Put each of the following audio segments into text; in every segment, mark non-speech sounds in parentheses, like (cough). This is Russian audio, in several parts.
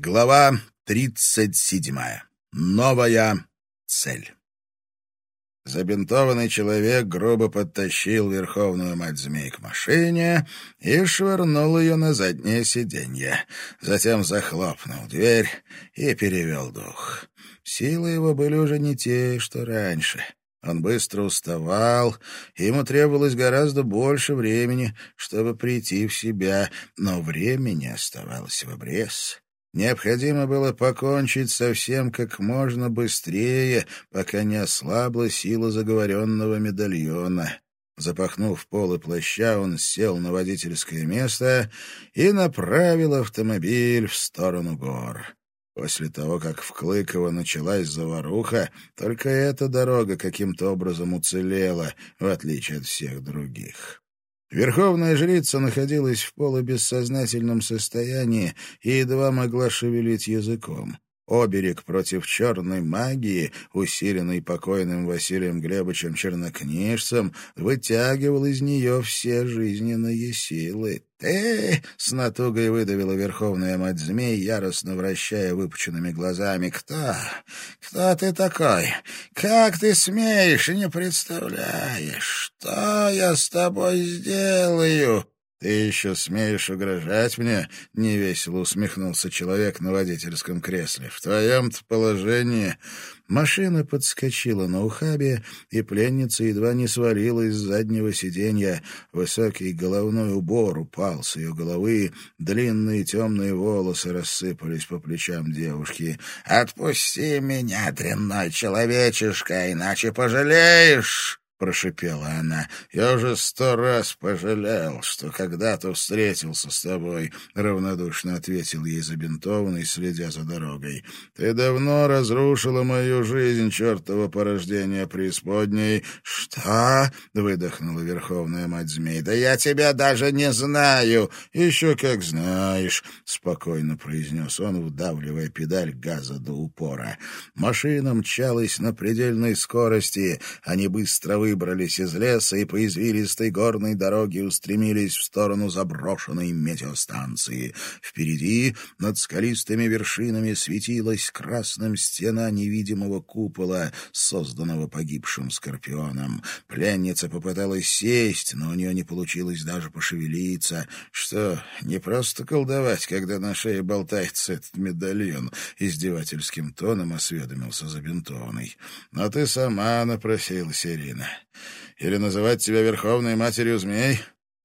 Глава тридцать седьмая. Новая цель. Забинтованный человек грубо подтащил верховную мать змей к машине и швырнул ее на заднее сиденье. Затем захлопнул дверь и перевел дух. Силы его были уже не те, что раньше. Он быстро уставал, ему требовалось гораздо больше времени, чтобы прийти в себя, но времени оставалось в обрез. Необходимо было покончить со всем как можно быстрее, пока не ослабла сила заговоренного медальона. Запахнув полы плаща, он сел на водительское место и направил автомобиль в сторону гор. После того, как в Клыково началась заваруха, только эта дорога каким-то образом уцелела, в отличие от всех других. Верховная жрица находилась в полубессознательном состоянии и едва могла шевелить языком. Оберег против черной магии, усиленный покойным Василием Глебовичем Чернокнижцем, вытягивал из нее все жизненные силы. «Ты!» — с натугой выдавила верховная мать змей, яростно вращая выпученными глазами. «Кто? Кто ты такой? Как ты смеешь не представляешь? Что я с тобой сделаю?» «Ты еще смеешь угрожать мне?» — невесело усмехнулся человек на водительском кресле. «В твоем-то положении...» Машина подскочила на ухабе, и пленница едва не свалилась с заднего сиденья. Высокий головной убор упал с ее головы, длинные темные волосы рассыпались по плечам девушки. «Отпусти меня, дрянной человечишка, иначе пожалеешь!» — прошипела она. «Я уже сто раз пожалел, что когда-то встретился с тобой», — равнодушно ответил ей забинтованный, следя за дорогой. «Ты давно разрушила мою жизнь, чертова порождение преисподней». «Что?» — выдохнула верховная мать змей. «Да я тебя даже не знаю!» «Еще как знаешь», — спокойно произнес он, вдавливая педаль газа до упора. Машина мчалась на предельной скорости. Они быстро выбрались из леса и по извилистой горной дороге устремились в сторону заброшенной метеостанции. Впереди, над скалистыми вершинами, светилась красным стена невидимого купола, созданного погибшим скорпионом. Пленница попыталась сесть, но у нее не получилось даже пошевелиться. Что, не просто колдовать, когда на шее болтается этот медальон? Издевательским тоном осведомился забинтованный. Но ты сама напросилась, Ирина. Или называть тебя Верховной Матерью Змей?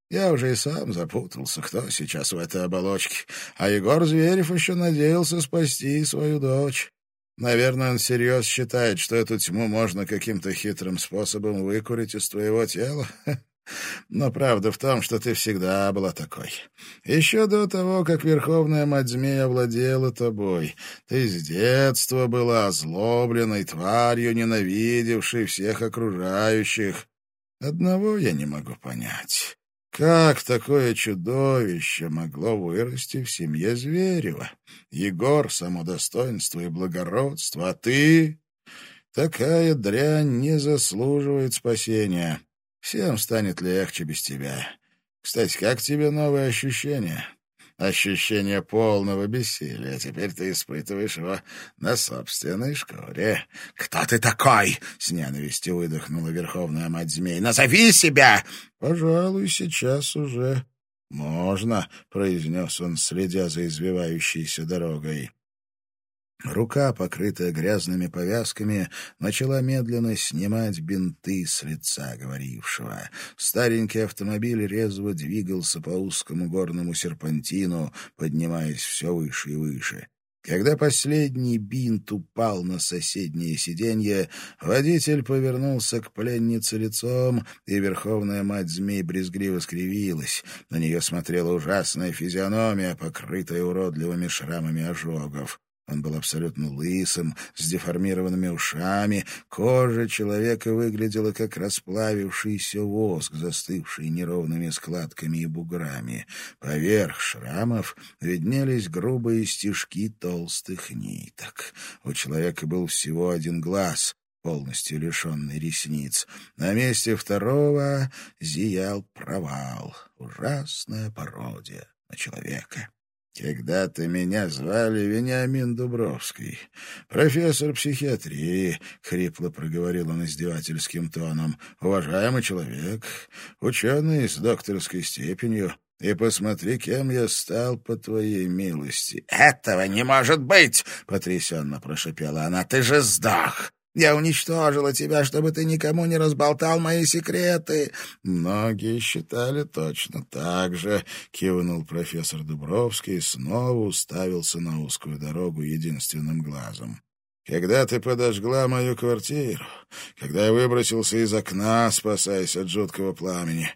Я уже и сам запутался, кто сейчас в этой оболочке. А Егор Зверев еще надеялся спасти свою дочь. Наверное, он всерьез считает, что эту тьму можно каким-то хитрым способом выкурить из твоего тела. (laughs) Но правда в том, что ты всегда была такой. Еще до того, как Верховная Мать Змея овладела тобой, ты с детства была озлобленной тварью, ненавидевшей всех окружающих. Одного я не могу понять. Как такое чудовище могло вырасти в семье Зверева? Егор — само достоинство и благородство, а ты... Такая дрянь не заслуживает спасения. Всем станет легче без тебя. Кстати, как тебе новые ощущения? Ощущение полного бессилия. Теперь ты испытываешь его на собственной шкуре. «Кто ты такой?» — с ненавистью выдохнула Верховная Мать Змей. «Назови себя!» «Пожалуй, сейчас уже можно», — произнес он, следя за извивающейся дорогой. Рука, покрытая грязными повязками, начала медленно снимать бинты с лица говорившего. Старенький автомобиль резво двигался по узкому горному серпантину, поднимаясь все выше и выше. Когда последний бинт упал на соседнее сиденье, водитель повернулся к пленнице лицом, и верховная мать змей брезгливо скривилась. На нее смотрела ужасная физиономия, покрытая уродливыми шрамами ожогов. Он был абсолютно лысым, с деформированными ушами. Кожа человека выглядела как расплавившийся воск, застывший неровными складками и буграми. Поверх шрамов виднелись грубые стежки толстых ниток. У человека был всего один глаз, полностью лишенный ресниц. На месте второго зиял провал. Ужасная пародия на человека. Когда-то меня звали Вениамин Дубровский, профессор психиатрии, — хрипло проговорил он издевательским тоном, — уважаемый человек, ученый с докторской степенью, и посмотри, кем я стал по твоей милости. — Этого не может быть! — потрясенно прошепела она. — Ты же сдох! Я уничтожила тебя, чтобы ты никому не разболтал мои секреты. Многие считали точно так же, кивнул профессор Дубровский и снова уставился на узкую дорогу единственным глазом. Когда ты подожгла мою квартиру, когда я выбросился из окна, спасаясь от жуткого пламени,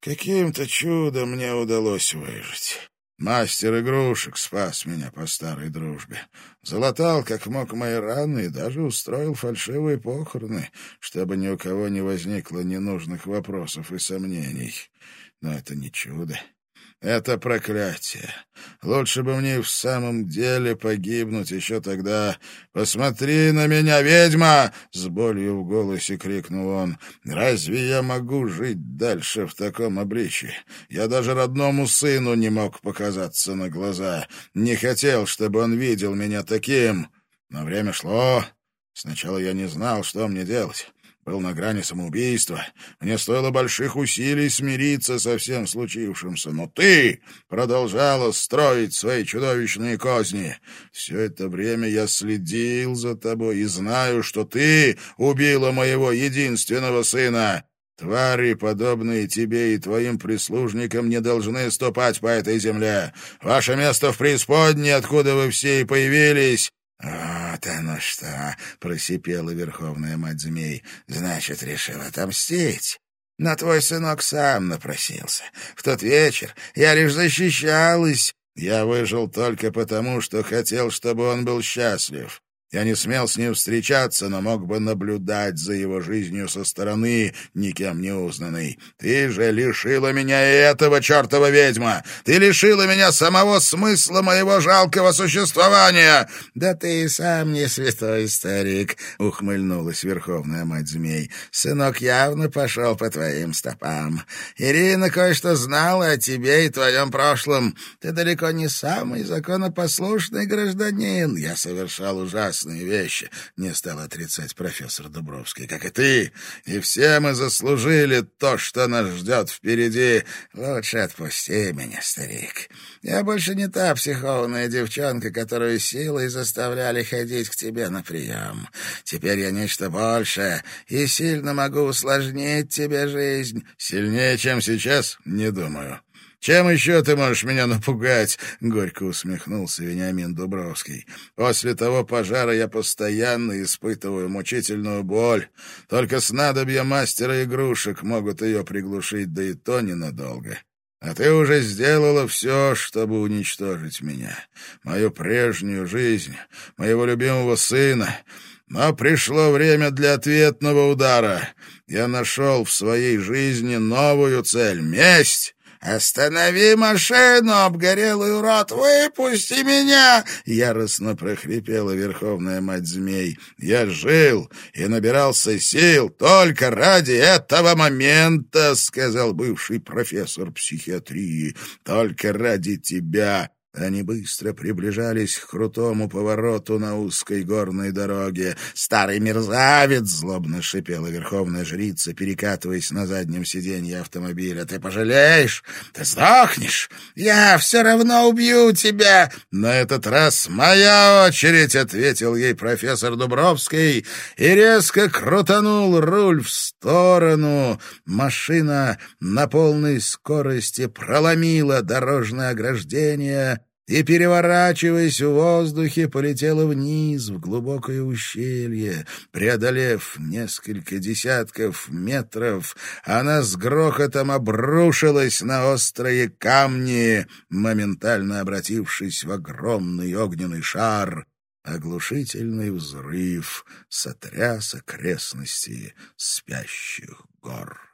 каким-то чудом мне удалось выжить. Мастер игрушек спас меня по старой дружбе. Залатал, как мог, мои раны и даже устроил фальшивые похороны, чтобы ни у кого не возникло ненужных вопросов и сомнений. Но это не чудо. Это проклятие. Лучше бы мне в самом деле погибнуть еще тогда. Посмотри на меня, ведьма! С болью в голосе крикнул он. Разве я могу жить дальше в таком обличье? Я даже родному сыну не мог показаться на глаза. Не хотел, чтобы он видел меня таким. Но время шло. Сначала я не знал, что мне делать был на грани самоубийства. Мне стоило больших усилий смириться со всем случившимся. Но ты продолжала строить свои чудовищные козни. Все это время я следил за тобой и знаю, что ты убила моего единственного сына. Твари, подобные тебе и твоим прислужникам, не должны ступать по этой земле. Ваше место в преисподней, откуда вы все и появились, «Вот оно что!» — просипела верховная мать змей. «Значит, решил отомстить. Но твой сынок сам напросился. В тот вечер я лишь защищалась. Я выжил только потому, что хотел, чтобы он был счастлив. Я не смел с ним встречаться, но мог бы наблюдать за его жизнью со стороны, никем не узнанной. Ты же лишила меня и этого, чертова ведьма! Ты лишила меня самого смысла моего жалкого существования!» «Да ты и сам не святой старик», — ухмыльнулась верховная мать змей. «Сынок явно пошел по твоим стопам. Ирина кое-что знала о тебе и твоем прошлом. Ты далеко не самый законопослушный гражданин. Я совершал ужас ужасные вещи, — не стал отрицать профессор Дубровский, — как и ты. И все мы заслужили то, что нас ждет впереди. Лучше отпусти меня, старик. Я больше не та психованная девчонка, которую силой заставляли ходить к тебе на прием. Теперь я нечто большее и сильно могу усложнить тебе жизнь. Сильнее, чем сейчас? Не думаю. «Чем еще ты можешь меня напугать?» — горько усмехнулся Вениамин Дубровский. «После того пожара я постоянно испытываю мучительную боль. Только снадобья мастера игрушек могут ее приглушить, да и то ненадолго. А ты уже сделала все, чтобы уничтожить меня, мою прежнюю жизнь, моего любимого сына». Но пришло время для ответного удара. Я нашел в своей жизни новую цель — месть. «Останови машину, обгорелый урод! Выпусти меня!» — яростно прохрипела верховная мать змей. «Я жил и набирался сил только ради этого момента», — сказал бывший профессор психиатрии. «Только ради тебя». Они быстро приближались к крутому повороту на узкой горной дороге. «Старый мерзавец!» — злобно шипела верховная жрица, перекатываясь на заднем сиденье автомобиля. «Ты пожалеешь? Ты сдохнешь? Я все равно убью тебя!» «На этот раз моя очередь!» — ответил ей профессор Дубровский и резко крутанул руль в сторону. Машина на полной скорости проломила дорожное ограждение и, переворачиваясь в воздухе, полетела вниз в глубокое ущелье. Преодолев несколько десятков метров, она с грохотом обрушилась на острые камни, моментально обратившись в огромный огненный шар. Оглушительный взрыв сотряс окрестности спящих гор.